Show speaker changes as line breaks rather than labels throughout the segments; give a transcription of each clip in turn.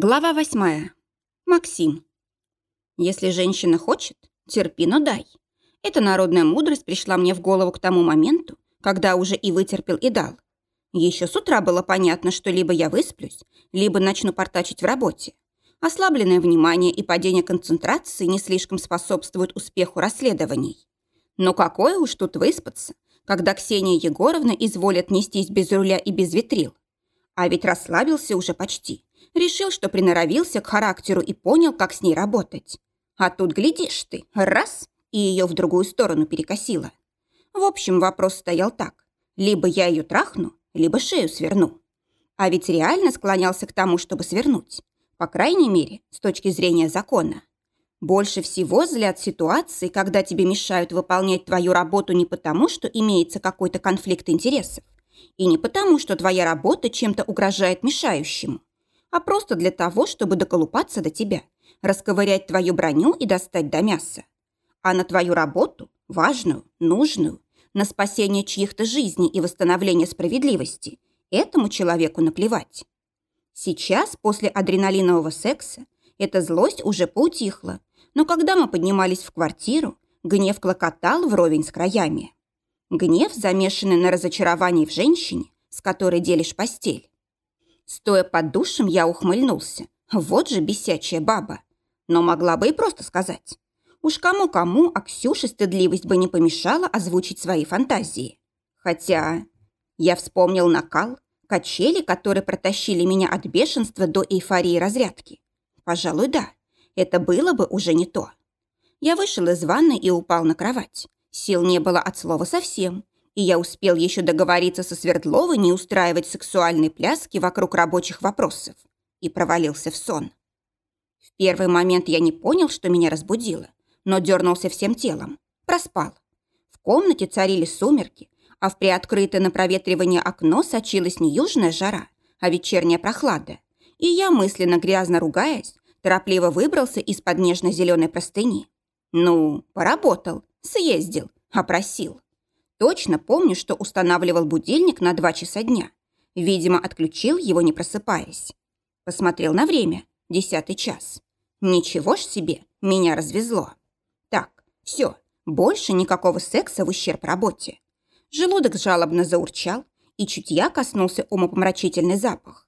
Глава восьмая. Максим. Если женщина хочет, терпи, но дай. Эта народная мудрость пришла мне в голову к тому моменту, когда уже и вытерпел, и дал. Еще с утра было понятно, что либо я высплюсь, либо начну портачить в работе. Ослабленное внимание и падение концентрации не слишком способствуют успеху расследований. Но какое уж тут выспаться, когда Ксения Егоровна изволит нестись без руля и без витрил. А ведь расслабился уже почти. Решил, что приноровился к характеру и понял, как с ней работать. А тут, глядишь ты, раз, и ее в другую сторону перекосило. В общем, вопрос стоял так. Либо я ее трахну, либо шею сверну. А ведь реально склонялся к тому, чтобы свернуть. По крайней мере, с точки зрения закона. Больше всего злят ситуации, когда тебе мешают выполнять твою работу не потому, что имеется какой-то конфликт интересов, и не потому, что твоя работа чем-то угрожает мешающему, а просто для того, чтобы доколупаться до тебя, расковырять твою броню и достать до мяса. А на твою работу, важную, нужную, на спасение чьих-то жизней и восстановление справедливости, этому человеку наплевать. Сейчас, после адреналинового секса, эта злость уже поутихла, но когда мы поднимались в квартиру, гнев клокотал вровень с краями. Гнев, замешанный на разочаровании в женщине, с которой делишь постель. Стоя под душем, я ухмыльнулся. Вот же бесячая баба. Но могла бы и просто сказать. Уж кому-кому, а Ксюше стыдливость бы не помешала озвучить свои фантазии. Хотя я вспомнил накал, качели, которые протащили меня от бешенства до эйфории разрядки. Пожалуй, да, это было бы уже не то. Я вышел из ванны и упал на кровать. Сил не было от слова совсем, и я успел еще договориться со Свердловой не устраивать сексуальные пляски вокруг рабочих вопросов. И провалился в сон. В первый момент я не понял, что меня разбудило но дернулся всем телом. Проспал. В комнате царили сумерки, а в приоткрытое на проветривание окно сочилась не южная жара, а вечерняя прохлада. И я, мысленно грязно ругаясь, торопливо выбрался из-под нежно-зеленой простыни. Ну, поработал, съездил, опросил. Точно помню, что устанавливал будильник на два часа дня. Видимо, отключил его, не просыпаясь. Посмотрел на время. Десятый час. Ничего ж себе, меня развезло. Все, больше никакого секса в ущерб работе. Желудок жалобно заурчал, и чутья коснулся умопомрачительный запах.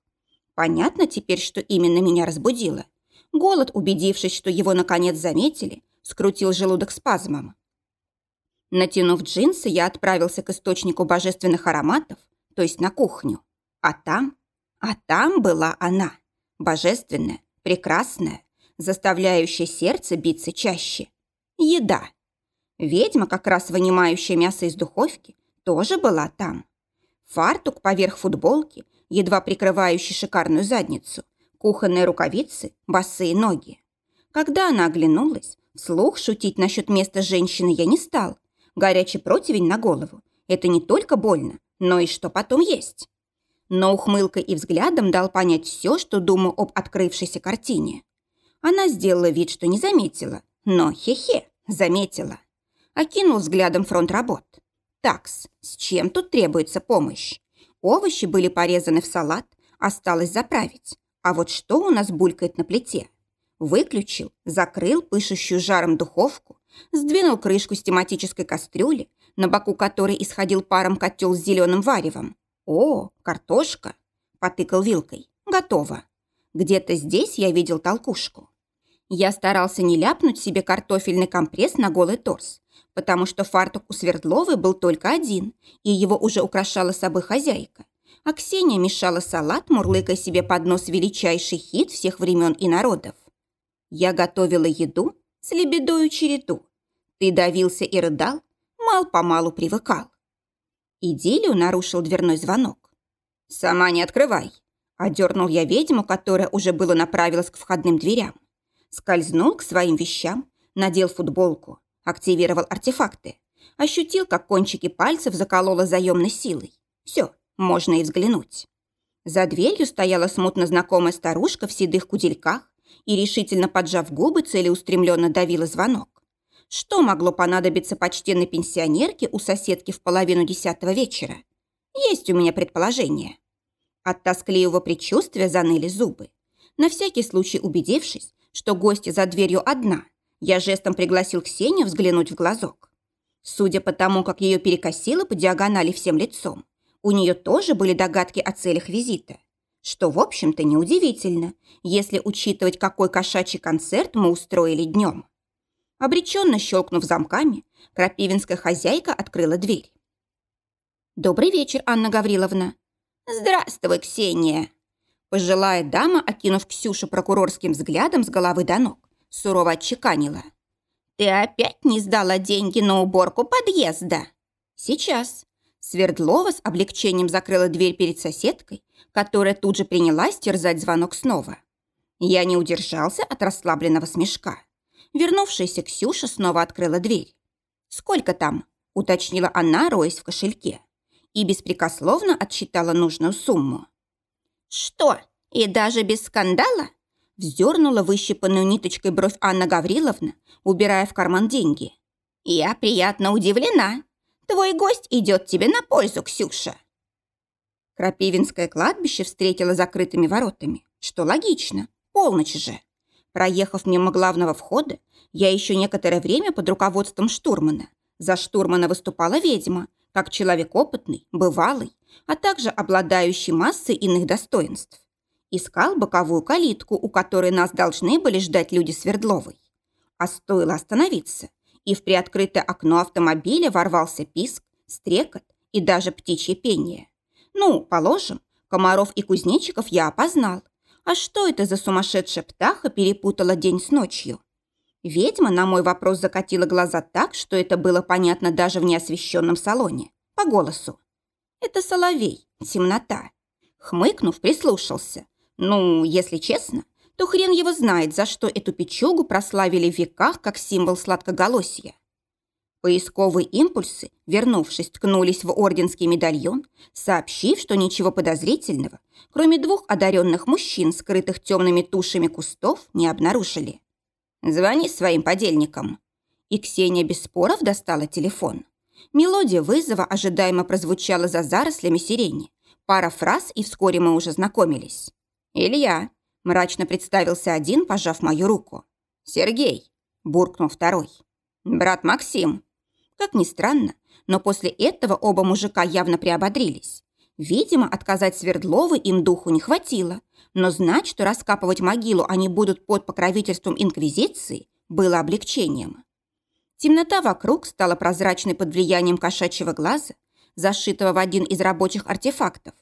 Понятно теперь, что именно меня разбудило. Голод, убедившись, что его наконец заметили, скрутил желудок спазмом. Натянув джинсы, я отправился к источнику божественных ароматов, то есть на кухню. А там... А там была она. Божественная, прекрасная, заставляющая сердце биться чаще. Еда. Ведьма, как раз вынимающая мясо из духовки, тоже была там. Фартук поверх футболки, едва прикрывающий шикарную задницу, кухонные рукавицы, босые ноги. Когда она оглянулась, вслух шутить насчет места женщины я не стал. Горячий противень на голову – это не только больно, но и что потом есть. Но ухмылкой и взглядом дал понять все, что думаю об открывшейся картине. Она сделала вид, что не заметила, но хе-хе, заметила. Окинул взглядом фронт работ. Такс, с чем тут требуется помощь? Овощи были порезаны в салат, осталось заправить. А вот что у нас булькает на плите? Выключил, закрыл пышущую жаром духовку, сдвинул крышку с тематической кастрюли, на боку которой исходил паром котел с зеленым варевом. О, картошка! Потыкал вилкой. Готово. Где-то здесь я видел толкушку. Я старался не ляпнуть себе картофельный компресс на голый торс, потому что фартук у Свердловой был только один, и его уже украшала собой хозяйка. А Ксения мешала салат, мурлыкая себе под нос величайший хит всех времен и народов. Я готовила еду с лебедою череду. Ты давился и рыдал, мал-помалу привыкал. Идиллию нарушил дверной звонок. «Сама не открывай!» Одернул я ведьму, которая уже было направилась к входным дверям скользнул к своим вещам, надел футболку, активировал артефакты, ощутил, как кончики пальцев закололо заемной силой. Все, можно и взглянуть. За дверью стояла смутно знакомая старушка в седых кудельках и, решительно поджав губы, целеустремленно давила звонок. Что могло понадобиться почтенной пенсионерке у соседки в половину десятого вечера? Есть у меня предположение. От тоскливого предчувствия заныли зубы. На всякий случай убедившись, что гостья за дверью одна, я жестом пригласил Ксению взглянуть в глазок. Судя по тому, как ее перекосило по диагонали всем лицом, у нее тоже были догадки о целях визита. Что, в общем-то, неудивительно, если учитывать, какой кошачий концерт мы устроили днем. Обреченно щелкнув замками, крапивинская хозяйка открыла дверь. «Добрый вечер, Анна Гавриловна». «Здравствуй, Ксения». Пожилая дама, окинув Ксюшу прокурорским взглядом с головы до ног, сурово отчеканила. «Ты опять не сдала деньги на уборку подъезда?» «Сейчас». Свердлова с облегчением закрыла дверь перед соседкой, которая тут же принялась терзать звонок снова. Я не удержался от расслабленного смешка. Вернувшаяся Ксюша снова открыла дверь. «Сколько там?» – уточнила она, роясь в кошельке. И беспрекословно отсчитала нужную сумму. «Что, и даже без скандала?» Вздернула выщипанную ниточкой бровь Анна Гавриловна, убирая в карман деньги. «Я приятно удивлена. Твой гость идет тебе на пользу, Ксюша». Крапивинское кладбище встретило закрытыми воротами, что логично, полночь же. Проехав мимо главного входа, я еще некоторое время под руководством штурмана. За штурмана выступала ведьма, как человек опытный, бывалый, а также обладающий массой иных достоинств. Искал боковую калитку, у которой нас должны были ждать люди Свердловой. А стоило остановиться, и в приоткрытое окно автомобиля ворвался писк, стрекот и даже птичье пение. Ну, положим, комаров и кузнечиков я опознал. А что это за сумасшедшая птаха перепутала день с ночью? Ведьма на мой вопрос закатила глаза так, что это было понятно даже в неосвещенном салоне, по голосу. Это соловей, темнота. Хмыкнув, прислушался. Ну, если честно, то хрен его знает, за что эту печугу прославили в веках как символ сладкоголосия. Поисковые импульсы, вернувшись, ткнулись в орденский медальон, сообщив, что ничего подозрительного, кроме двух одаренных мужчин, скрытых темными тушами кустов, не обнаружили. «Звони своим подельникам». И Ксения без споров достала телефон. Мелодия вызова ожидаемо прозвучала за зарослями сирени. Пара фраз, и вскоре мы уже знакомились. «Илья», – мрачно представился один, пожав мою руку. «Сергей», – буркнул второй. «Брат Максим». Как ни странно, но после этого оба мужика явно приободрились. Видимо, отказать Свердлову им духу не хватило, но знать, что раскапывать могилу они будут под покровительством Инквизиции, было облегчением. Темнота вокруг стала прозрачной под влиянием кошачьего глаза, зашитого в один из рабочих артефактов,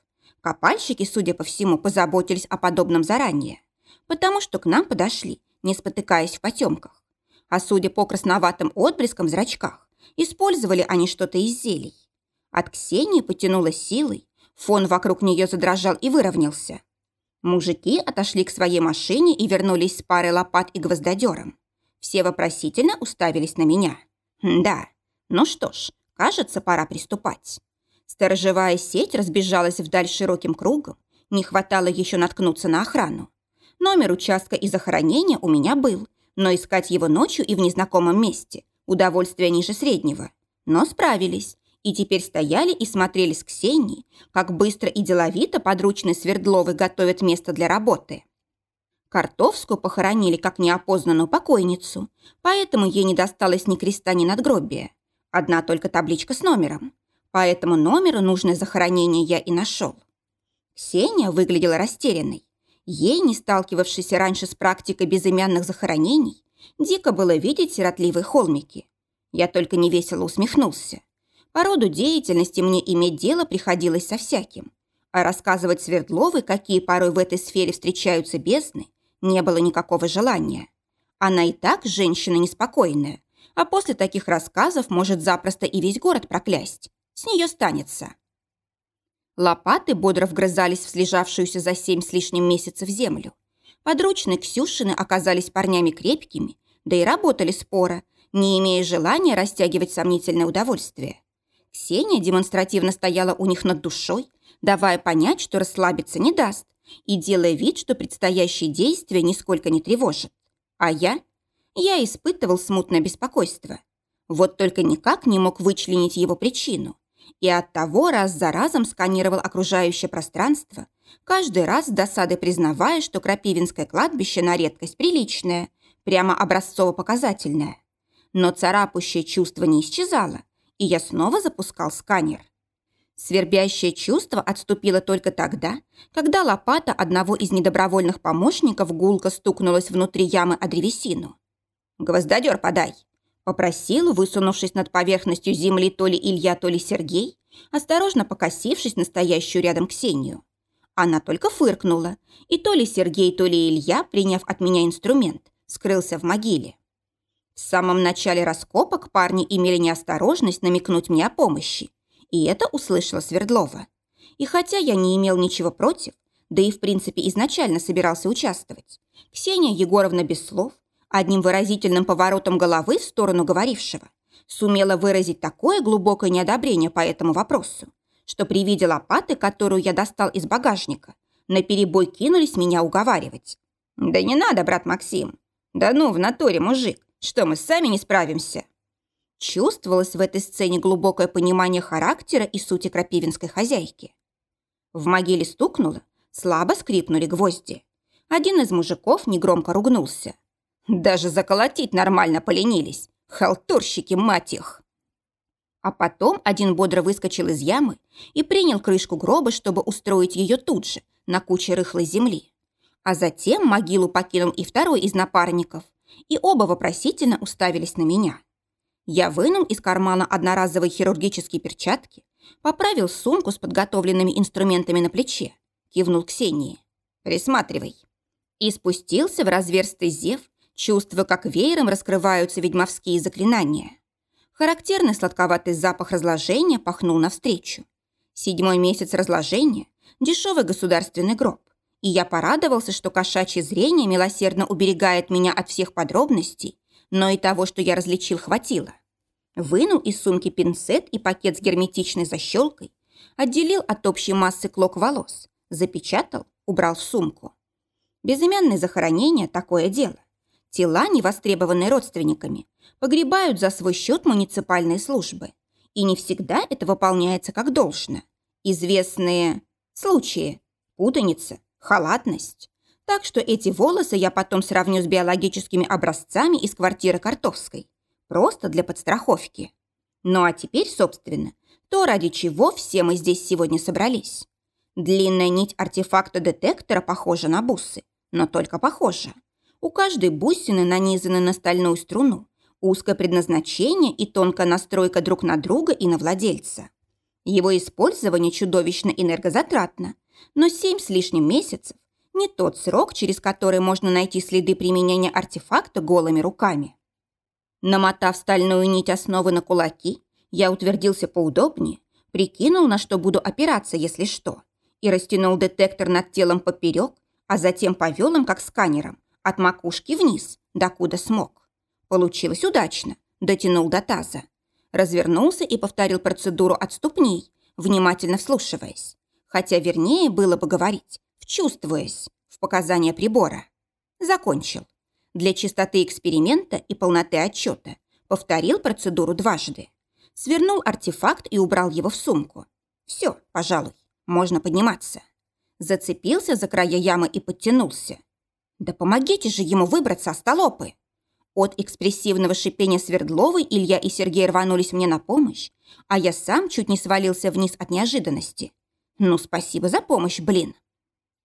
Копальщики, судя по всему, позаботились о подобном заранее, потому что к нам подошли, не спотыкаясь в потемках. А судя по красноватым отблескам в зрачках, использовали они что-то из зелий. От Ксении потянуло силой, фон вокруг нее задрожал и выровнялся. Мужики отошли к своей машине и вернулись с парой лопат и гвоздодером. Все вопросительно уставились на меня. Да, ну что ж, кажется, пора приступать. Сторожевая сеть разбежалась вдаль широким кругом, не хватало еще наткнуться на охрану. Номер участка и захоронения у меня был, но искать его ночью и в незнакомом месте – удовольствие ниже среднего. Но справились, и теперь стояли и смотрели с Ксенией, как быстро и деловито подручные Свердловы готовят место для работы. Картовскую похоронили как неопознанную покойницу, поэтому ей не досталось ни креста, ни надгробия. Одна только табличка с номером. По этому номеру нужное захоронение я и нашел. Ксения выглядела растерянной. Ей, не сталкивавшейся раньше с практикой безымянных захоронений, дико было видеть сиротливые холмики. Я только невесело усмехнулся. По роду деятельности мне иметь дело приходилось со всяким. А рассказывать Свердловой, какие порой в этой сфере встречаются бездны, не было никакого желания. Она и так женщина неспокойная, а после таких рассказов может запросто и весь город проклясть. С нее станется. Лопаты бодро вгрызались в слежавшуюся за семь с лишним месяцев землю. Подручные Ксюшины оказались парнями крепкими, да и работали споро, не имея желания растягивать сомнительное удовольствие. Ксения демонстративно стояла у них над душой, давая понять, что расслабиться не даст, и делая вид, что предстоящие действия нисколько не тревожат. А я? Я испытывал смутное беспокойство. Вот только никак не мог вычленить его причину и оттого раз за разом сканировал окружающее пространство, каждый раз с досадой признавая, что Крапивинское кладбище на редкость приличное, прямо образцово-показательное. Но царапающее чувство не исчезало, и я снова запускал сканер. Свербящее чувство отступило только тогда, когда лопата одного из недобровольных помощников гулко стукнулась внутри ямы о древесину. «Гвоздодер подай!» – попросил, высунувшись над поверхностью земли то ли Илья, то ли Сергей, осторожно покосившись на стоящую рядом Ксению. Она только фыркнула, и то ли Сергей, то ли Илья, приняв от меня инструмент, скрылся в могиле. В самом начале раскопок парни имели неосторожность намекнуть мне о помощи, и это услышала Свердлова. И хотя я не имел ничего против, да и в принципе изначально собирался участвовать, Ксения Егоровна без слов, одним выразительным поворотом головы в сторону говорившего, сумела выразить такое глубокое неодобрение по этому вопросу, что при виде лопаты, которую я достал из багажника, на перебой кинулись меня уговаривать. «Да не надо, брат Максим! Да ну, в натуре, мужик, что мы сами не справимся!» Чувствовалось в этой сцене глубокое понимание характера и сути крапивинской хозяйки. В могиле стукнуло, слабо скрипнули гвозди. Один из мужиков негромко ругнулся. Даже заколотить нормально поленились. Халтурщики, мать их! А потом один бодро выскочил из ямы и принял крышку гроба, чтобы устроить ее тут же, на куче рыхлой земли. А затем могилу покинул и второй из напарников, и оба вопросительно уставились на меня. Я вынул из кармана одноразовые хирургические перчатки, поправил сумку с подготовленными инструментами на плече, кивнул Ксении. «Присматривай». И спустился в разверстый зев, чувствуя, как веером раскрываются ведьмовские заклинания. Характерный сладковатый запах разложения пахнул навстречу. Седьмой месяц разложения – дешевый государственный гроб. И я порадовался, что кошачье зрение милосердно уберегает меня от всех подробностей но и того, что я различил, хватило. Вынул из сумки пинцет и пакет с герметичной защелкой, отделил от общей массы клок волос, запечатал, убрал в сумку. Безымянное захоронение – такое дело. Тела, не востребованные родственниками, погребают за свой счет муниципальные службы. И не всегда это выполняется как должно. Известные случаи – путаница, халатность. Так что эти волосы я потом сравню с биологическими образцами из квартиры Картовской. Просто для подстраховки. Ну а теперь, собственно, то, ради чего все мы здесь сегодня собрались. Длинная нить артефакта детектора похожа на бусы, но только похожа. У каждой бусины нанизаны на стальную струну, узкое предназначение и тонкая настройка друг на друга и на владельца. Его использование чудовищно энергозатратно, но семь с лишним месяцев не тот срок, через который можно найти следы применения артефакта голыми руками. Намотав стальную нить основы на кулаки, я утвердился поудобнее, прикинул, на что буду опираться, если что, и растянул детектор над телом поперек, а затем повел им, как сканером, от макушки вниз, докуда смог. Получилось удачно, дотянул до таза. Развернулся и повторил процедуру от ступней, внимательно вслушиваясь. Хотя вернее было бы говорить, вчувствуясь в показания прибора. Закончил. Для чистоты эксперимента и полноты отчета повторил процедуру дважды. Свернул артефакт и убрал его в сумку. Все, пожалуй, можно подниматься. Зацепился за края ямы и подтянулся. Да помогите же ему выбраться, остолопы! От экспрессивного шипения Свердловой Илья и Сергей рванулись мне на помощь, а я сам чуть не свалился вниз от неожиданности. Ну, спасибо за помощь, блин.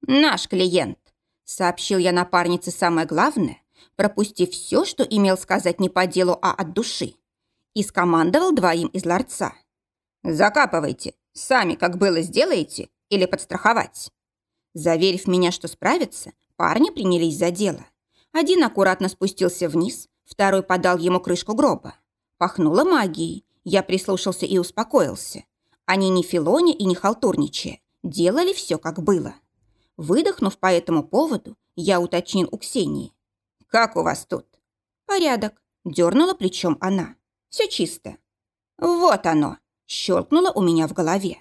«Наш клиент», — сообщил я напарнице самое главное, пропустив все, что имел сказать не по делу, а от души, и скомандовал двоим из ларца. «Закапывайте, сами как было сделаете или подстраховать». Заверив меня, что справится, парни принялись за дело. Один аккуратно спустился вниз, второй подал ему крышку гроба. Пахнуло магией, я прислушался и успокоился. Они не филоне и не халтурничая, делали все как было. Выдохнув по этому поводу, я уточнил у Ксении. «Как у вас тут?» «Порядок», – дернула плечом она. «Все чисто». «Вот оно!» – щелкнуло у меня в голове.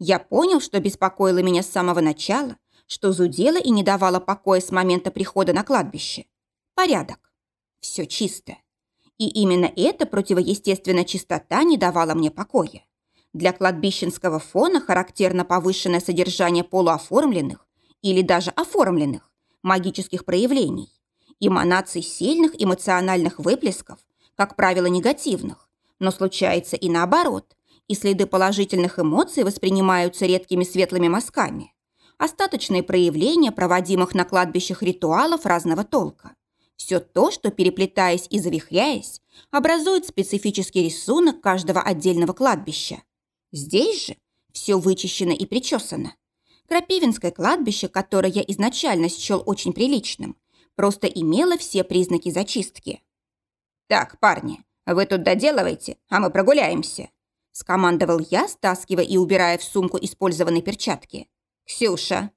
Я понял, что беспокоило меня с самого начала, что зудело и не давало покоя с момента прихода на кладбище. Порядок. Все чисто. И именно эта противоестественная чистота не давала мне покоя. Для кладбищенского фона характерно повышенное содержание полуоформленных или даже оформленных магических проявлений, эманаций сильных эмоциональных выплесков, как правило, негативных, но случается и наоборот, и следы положительных эмоций воспринимаются редкими светлыми мазками. Остаточные проявления проводимых на кладбищах ритуалов разного толка. Все то, что, переплетаясь и завихряясь, образует специфический рисунок каждого отдельного кладбища. Здесь же все вычищено и причесано. Крапивинское кладбище, которое я изначально счел очень приличным, просто имело все признаки зачистки. «Так, парни, вы тут доделывайте, а мы прогуляемся», скомандовал я, стаскивая и убирая в сумку использованные перчатки. «Ксюша!»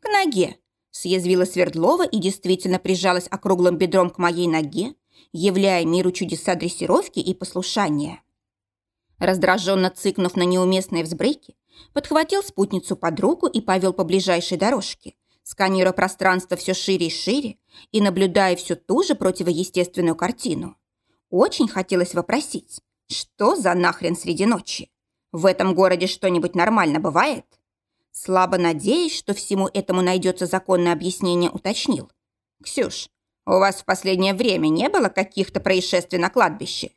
«К ноге!» Съязвила Свердлова и действительно прижалась округлым бедром к моей ноге, являя миру чудеса дрессировки и послушания. Раздраженно цыкнув на неуместные взбрыки, подхватил спутницу под руку и повел по ближайшей дорожке, сканируя пространство все шире и шире и наблюдая все ту же противоестественную картину. Очень хотелось вопросить, что за нахрен среди ночи? В этом городе что-нибудь нормально бывает? Слабо надеясь, что всему этому найдется законное объяснение, уточнил. «Ксюш, у вас в последнее время не было каких-то происшествий на кладбище?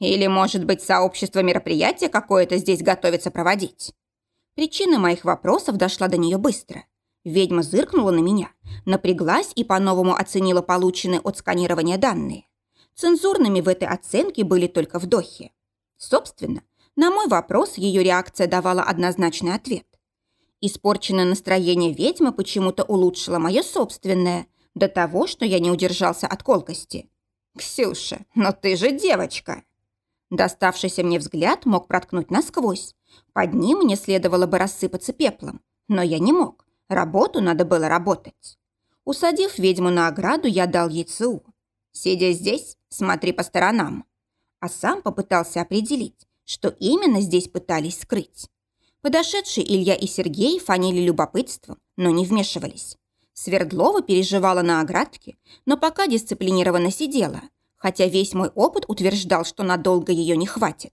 Или, может быть, сообщество мероприятия какое-то здесь готовится проводить?» Причина моих вопросов дошла до нее быстро. Ведьма зыркнула на меня, напряглась и по-новому оценила полученные от сканирования данные. Цензурными в этой оценке были только вдохи. Собственно, на мой вопрос ее реакция давала однозначный ответ. Испорченное настроение ведьмы почему-то улучшило мое собственное, до того, что я не удержался от колкости. «Ксюша, но ты же девочка!» Доставшийся мне взгляд мог проткнуть насквозь. Под ним мне следовало бы рассыпаться пеплом, но я не мог. Работу надо было работать. Усадив ведьму на ограду, я дал ей ЦУ. «Сидя здесь, смотри по сторонам». А сам попытался определить, что именно здесь пытались скрыть. Подошедшие Илья и Сергей фанили любопытством, но не вмешивались. Свердлова переживала на оградке, но пока дисциплинированно сидела, хотя весь мой опыт утверждал, что надолго ее не хватит.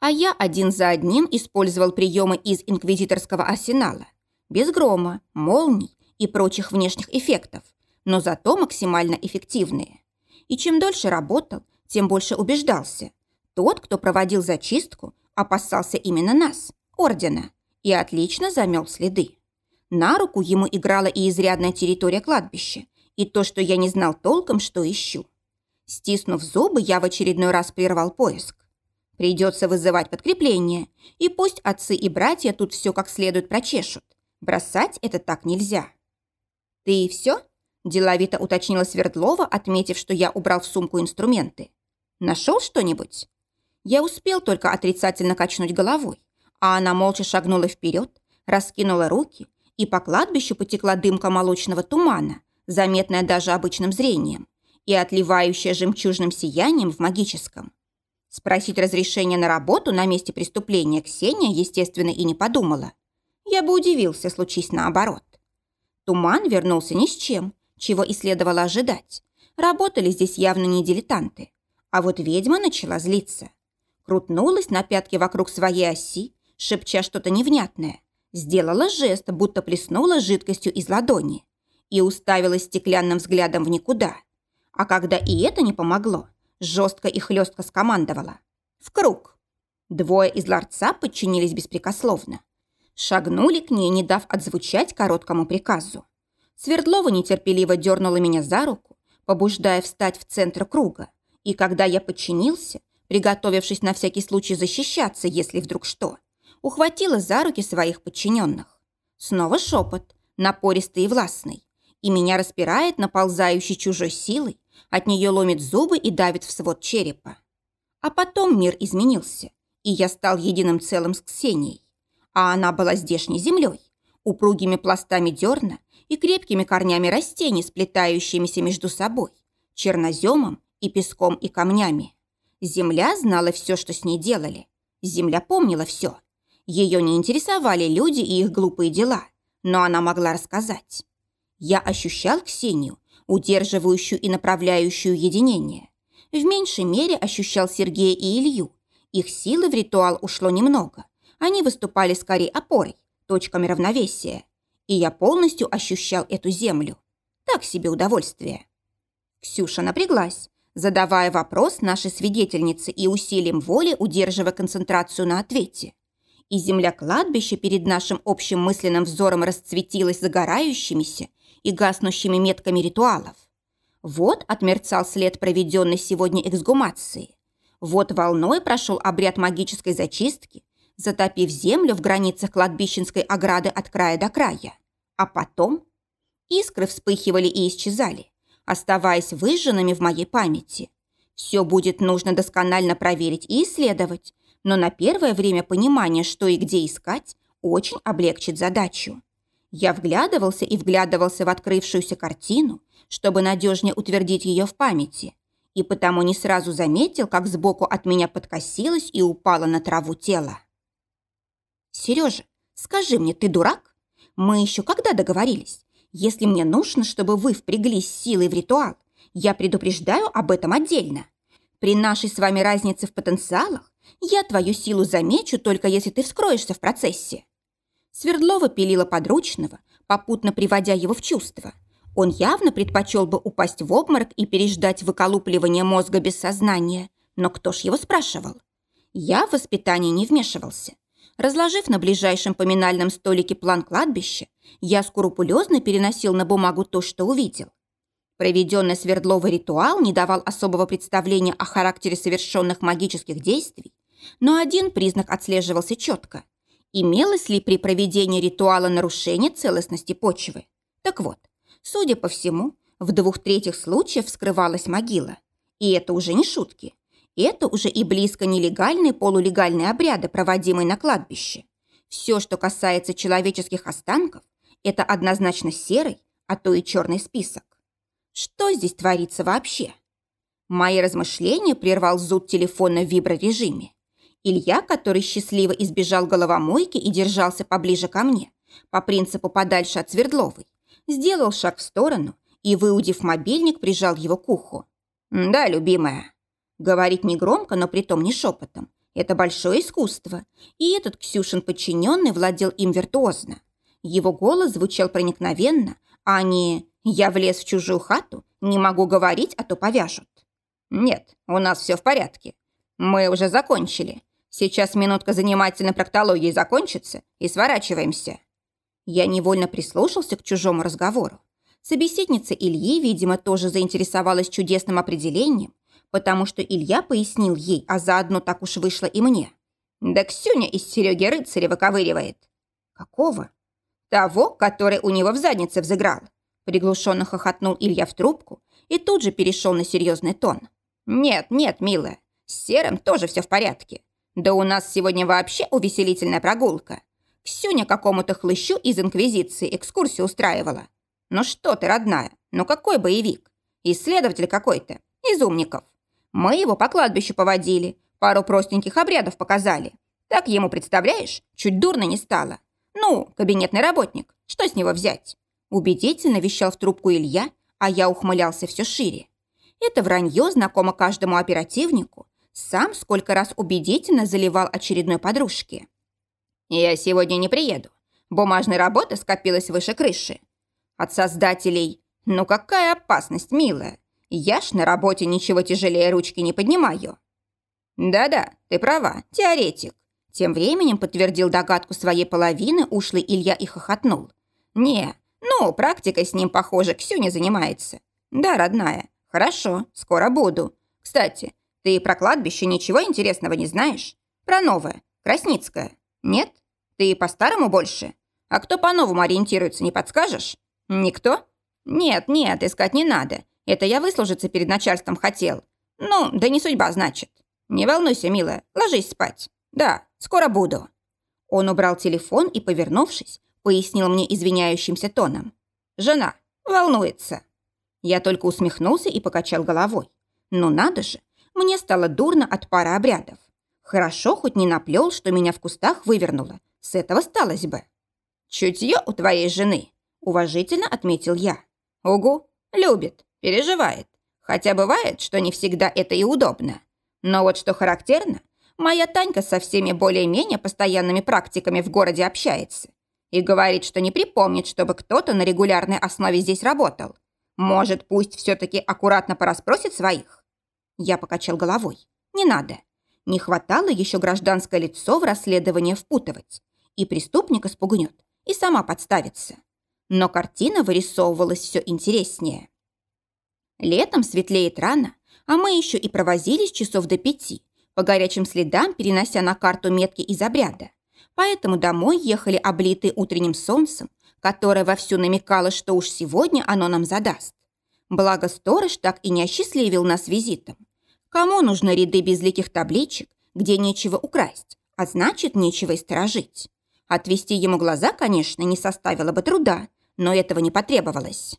А я один за одним использовал приемы из инквизиторского арсенала. Без грома, молний и прочих внешних эффектов, но зато максимально эффективные. И чем дольше работал, тем больше убеждался. Тот, кто проводил зачистку, опасался именно нас – ордена и отлично замел следы. На руку ему играла и изрядная территория кладбища, и то, что я не знал толком, что ищу. Стиснув зубы, я в очередной раз прервал поиск. Придется вызывать подкрепление, и пусть отцы и братья тут все как следует прочешут. Бросать это так нельзя. «Ты и все?» – деловито уточнила Свердлова, отметив, что я убрал в сумку инструменты. «Нашел что-нибудь?» Я успел только отрицательно качнуть головой, а она молча шагнула вперед, раскинула руки, и по кладбищу потекла дымка молочного тумана, заметная даже обычным зрением, и отливающая жемчужным сиянием в магическом. Спросить разрешения на работу на месте преступления Ксения, естественно, и не подумала. Я бы удивился, случись наоборот. Туман вернулся ни с чем, чего и следовало ожидать. Работали здесь явно не дилетанты. А вот ведьма начала злиться. Крутнулась на пятки вокруг своей оси, шепча что-то невнятное, сделала жест, будто плеснула жидкостью из ладони и уставилась стеклянным взглядом в никуда. А когда и это не помогло, жестко и хлестко скомандовала. В круг. Двое из ларца подчинились беспрекословно. Шагнули к ней, не дав отзвучать короткому приказу. Свердлова нетерпеливо дернула меня за руку, побуждая встать в центр круга. И когда я подчинился, приготовившись на всякий случай защищаться, если вдруг что, ухватила за руки своих подчиненных. Снова шепот, напористый и властный, и меня распирает наползающей чужой силой, от нее ломит зубы и давит в свод черепа. А потом мир изменился, и я стал единым целым с Ксенией. А она была здешней землей, упругими пластами дерна и крепкими корнями растений, сплетающимися между собой, черноземом и песком и камнями. Земля знала все, что с ней делали. Земля помнила все. Ее не интересовали люди и их глупые дела, но она могла рассказать. Я ощущал Ксению, удерживающую и направляющую единение. В меньшей мере ощущал Сергея и Илью. Их силы в ритуал ушло немного, Они выступали скорее опорой, точками равновесия. И я полностью ощущал эту землю. Так себе удовольствие. Ксюша напряглась, задавая вопрос нашей свидетельнице и усилием воли удерживая концентрацию на ответе. И земля кладбища перед нашим общим мысленным взором расцветилась загорающимися и гаснущими метками ритуалов. Вот отмерцал след проведенной сегодня эксгумации. Вот волной прошел обряд магической зачистки, затопив землю в границах кладбищенской ограды от края до края. А потом искры вспыхивали и исчезали, оставаясь выжженными в моей памяти. Все будет нужно досконально проверить и исследовать, но на первое время понимание, что и где искать, очень облегчит задачу. Я вглядывался и вглядывался в открывшуюся картину, чтобы надежнее утвердить ее в памяти, и потому не сразу заметил, как сбоку от меня подкосилось и упало на траву тело. «Сережа, скажи мне, ты дурак? Мы еще когда договорились? Если мне нужно, чтобы вы впряглись силой в ритуал, я предупреждаю об этом отдельно. При нашей с вами разнице в потенциалах я твою силу замечу, только если ты вскроешься в процессе». Свердлова пилила подручного, попутно приводя его в чувство – он явно предпочел бы упасть в обморок и переждать выколупливание мозга без сознания. Но кто ж его спрашивал? Я в воспитание не вмешивался. Разложив на ближайшем поминальном столике план кладбища, я скрупулезно переносил на бумагу то, что увидел. Проведенный Свердловый ритуал не давал особого представления о характере совершенных магических действий, но один признак отслеживался четко. Имелось ли при проведении ритуала нарушение целостности почвы? Так вот, Судя по всему, в двух третьих случаев вскрывалась могила. И это уже не шутки. Это уже и близко нелегальные полулегальные обряды, проводимые на кладбище. Все, что касается человеческих останков, это однозначно серый, а то и черный список. Что здесь творится вообще? Мои размышления прервал зуд телефона в виброрежиме. Илья, который счастливо избежал головомойки и держался поближе ко мне, по принципу подальше от Свердловой, сделал шаг в сторону и, выудив мобильник, прижал его к уху. «Да, любимая». Говорить негромко, но притом не шепотом. Это большое искусство, и этот Ксюшин подчиненный владел им виртуозно. Его голос звучал проникновенно, а не «я влез в чужую хату, не могу говорить, а то повяжут». «Нет, у нас все в порядке. Мы уже закончили. Сейчас минутка занимательной проктологии закончится, и сворачиваемся». Я невольно прислушался к чужому разговору. Собеседница Ильи, видимо, тоже заинтересовалась чудесным определением, потому что Илья пояснил ей, а заодно так уж вышло и мне. «Да Ксюня из Сереги рыцаря выковыривает». «Какого?» «Того, который у него в заднице взыграл». Приглушенно хохотнул Илья в трубку и тут же перешел на серьезный тон. «Нет, нет, милая, с Серым тоже все в порядке. Да у нас сегодня вообще увеселительная прогулка. Ксюня какому-то хлыщу из Инквизиции экскурсию устраивала. Ну что ты, родная, ну какой боевик? Исследователь какой-то, из умников. Мы его по кладбищу поводили, пару простеньких обрядов показали. Так ему, представляешь, чуть дурно не стало. Ну, кабинетный работник, что с него взять? Убедительно вещал в трубку Илья, а я ухмылялся все шире. Это вранье знакомо каждому оперативнику. Сам сколько раз убедительно заливал очередной подружке. Я сегодня не приеду. Бумажной работы скопилось выше крыши. От создателей... Ну какая опасность, милая. Я ж на работе ничего тяжелее ручки не поднимаю. Да-да, ты права, теоретик. Тем временем подтвердил догадку своей половины ушлый Илья и хохотнул. Не, ну, практикой с ним, похоже, Ксюня занимается. Да, родная, хорошо, скоро буду. Кстати, ты про кладбище ничего интересного не знаешь? Про новое, Красницкое. Нет? Ты по-старому больше? А кто по-новому ориентируется, не подскажешь? Никто? Нет, нет, искать не надо. Это я выслужиться перед начальством хотел. Ну, да не судьба, значит. Не волнуйся, милая, ложись спать. Да, скоро буду. Он убрал телефон и, повернувшись, пояснил мне извиняющимся тоном. Жена волнуется. Я только усмехнулся и покачал головой. Ну надо же, мне стало дурно от пары обрядов. Хорошо хоть не наплел, что меня в кустах вывернуло. С этого сталось бы. Чутье у твоей жены, уважительно отметил я. Угу, любит, переживает. Хотя бывает, что не всегда это и удобно. Но вот что характерно, Моя Танька со всеми более-менее постоянными практиками в городе общается и говорит, что не припомнит, чтобы кто-то на регулярной основе здесь работал. Может, пусть все-таки аккуратно порасспросит своих? Я покачал головой. Не надо. Не хватало еще гражданское лицо в расследование впутывать. И преступника спугнет, и сама подставится. Но картина вырисовывалась все интереснее. Летом светлеет рано, а мы еще и провозились часов до пяти, по горячим следам перенося на карту метки из обряда. Поэтому домой ехали облитые утренним солнцем, которое вовсю намекало, что уж сегодня оно нам задаст. Благо сторож так и не осчастливил нас визитом. Кому нужны ряды безликих табличек, где нечего украсть, а значит, нечего и сторожить? Отвести ему глаза, конечно, не составило бы труда, но этого не потребовалось.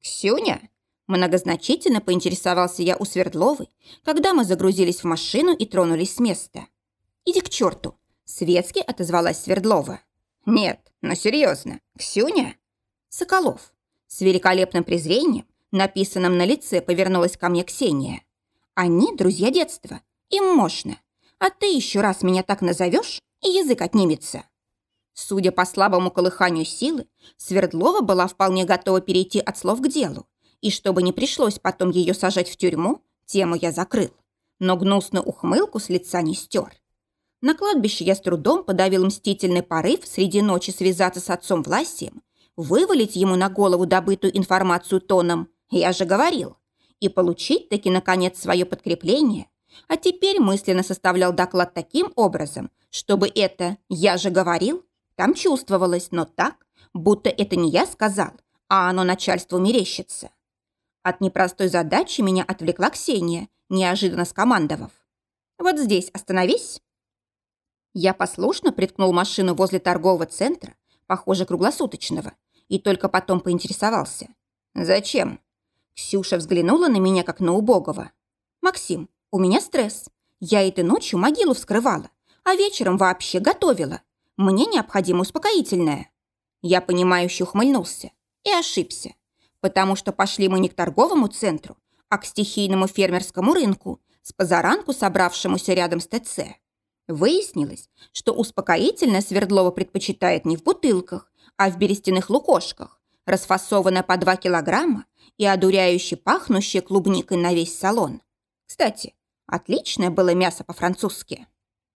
«Ксюня?» Многозначительно поинтересовался я у Свердловой, когда мы загрузились в машину и тронулись с места. «Иди к черту!» – светски отозвалась Свердлова. «Нет, но серьезно, Ксюня?» «Соколов». С великолепным презрением, написанным на лице, повернулась ко мне Ксения. «Они друзья детства. Им можно. А ты еще раз меня так назовешь, и язык отнимется». Судя по слабому колыханию силы, Свердлова была вполне готова перейти от слов к делу и чтобы не пришлось потом ее сажать в тюрьму, тему я закрыл. Но гнусную ухмылку с лица не стер. На кладбище я с трудом подавил мстительный порыв среди ночи связаться с отцом Власием, вывалить ему на голову добытую информацию тоном «я же говорил» и получить таки, наконец, свое подкрепление, а теперь мысленно составлял доклад таким образом, чтобы это «я же говорил» там чувствовалось, но так, будто это не я сказал, а оно начальству мерещится. От непростой задачи меня отвлекла Ксения, неожиданно скомандовав. «Вот здесь остановись». Я послушно приткнул машину возле торгового центра, похоже, круглосуточного, и только потом поинтересовался. «Зачем?» Ксюша взглянула на меня, как на убогого. «Максим, у меня стресс. Я этой ночью могилу вскрывала, а вечером вообще готовила. Мне необходимо успокоительное». Я понимающе ухмыльнулся и ошибся потому что пошли мы не к торговому центру, а к стихийному фермерскому рынку, с позаранку собравшемуся рядом с ТЦ. Выяснилось, что успокоительное Свердлова предпочитает не в бутылках, а в берестяных лукошках, расфасованное по 2 килограмма и одуряюще пахнущее клубникой на весь салон. Кстати, отличное было мясо по-французски.